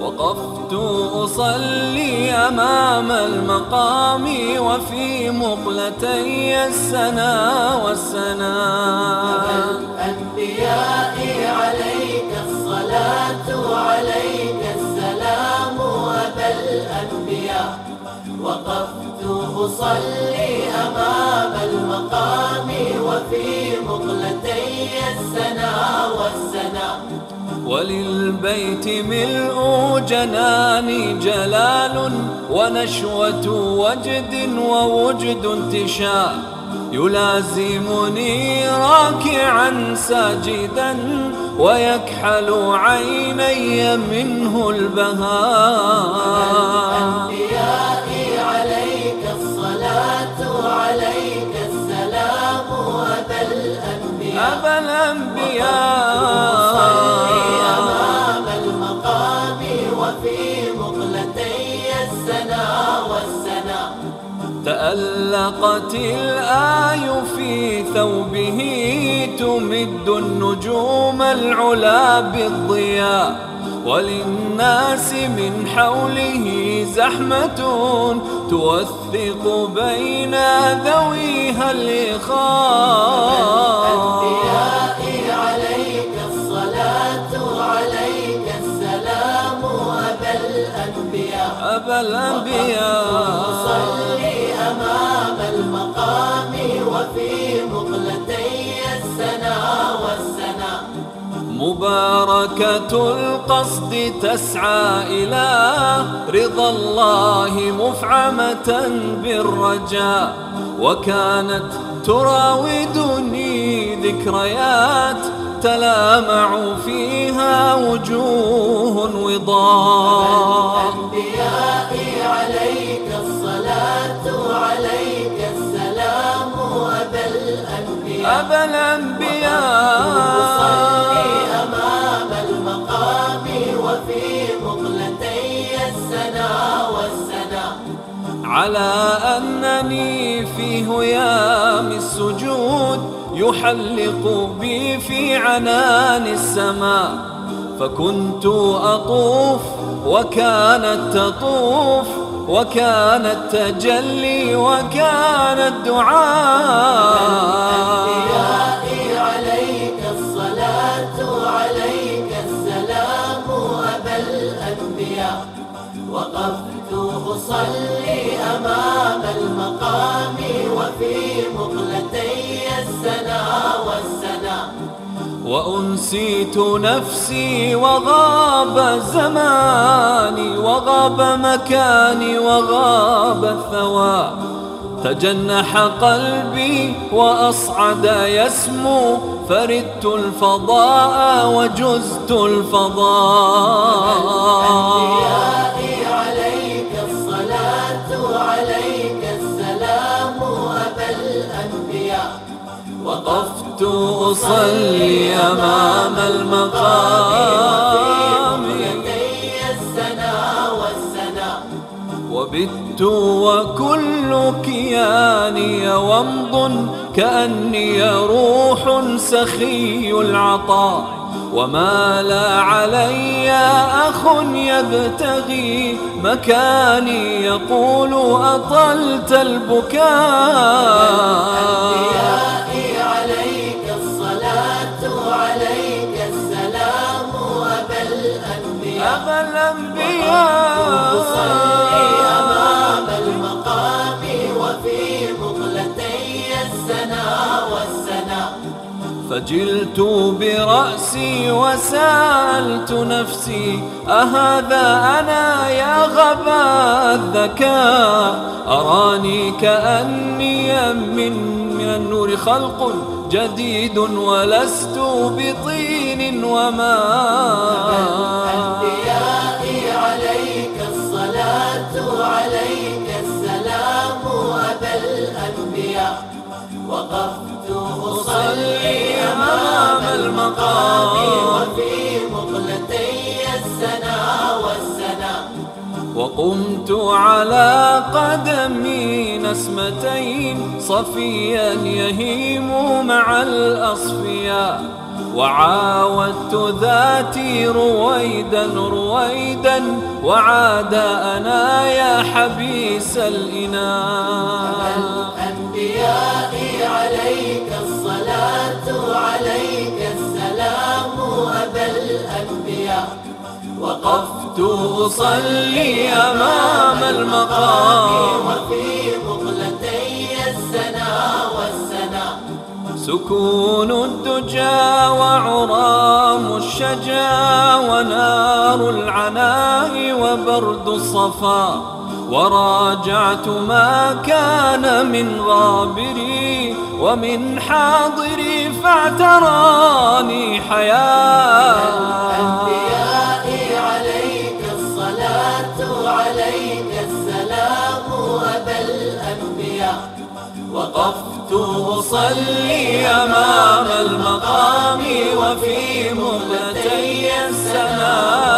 وقفت أصلي أمام المقام وفي مقلتي السنا والسنا. الأنبياء عليك الصلاة عليك السلام أبا الأنبياء. وقفت أصلي أمام المقام وفي مقلتي السنا والسنا. وللبيت ملء جنان جلال ونشوة وجد ووجد انتشاء يلازمني راكعا ساجدا ويكحل عيني منه البهاء عليك الصلاة السلام أبا الأنبياء أبا الأنبياء. تألقت الآي في ثوبه تمد النجوم العلا بالضياء. وللناس من حوله زحمة توثق بين ذويها الإخاء. عليك الصلاة عليك السلام أبا الأنبياء. أبا الأنبياء. أمام المقام وفي مقلتي السنا والسنا. مباركة القصد تسعى إلى رضا الله مفعمة بالرجاء وكانت تراودني ذكريات تلامع فيها وجوه وضاء. أبا الأنبياء. أمام المقام وفي مقلتي على أنني في هيام السجود يحلق بي في عنان السماء. فكنت أطوف وكانت تطوف وكان التجلي وكان الدعاء المقام وفي مقلتي السنا والسنا. وأنسيت نفسي وغاب زماني وغاب مكاني وغاب الثوى. تجنح قلبي وأصعد يسمو. فردت الفضاء وجزت الفضاء. أصلي أمام المقام. السنا والسنا وبت وكل كياني ومض كأني روح سخي العطاء. وما لا علي أخ يبتغي مكاني. يقول أطلت البكاء. فجلت برأسي وسألت نفسي أهذا أنا يا غبا الذكاء أراني كأني من من النور خلق جديد ولست بطين وماء المقام وفي مقلتي السنا والسنا. وقمت على قدمي نسمتين صفيا يهيم مع الأصفياء وعاودت ذاتي رويدا رويدا وعاد أنا يا حبيس الإناء. وقفت أصلي أمام المقام. وفي مقلتي السنا والسنا سكون الدجى وعرام الشجا ونار العناء وبرد الصفا. وراجعت ما كان من غابري ومن حاضري فاعتراني حياة. كنت أصلي أمام المقام وفي مهلتي السلام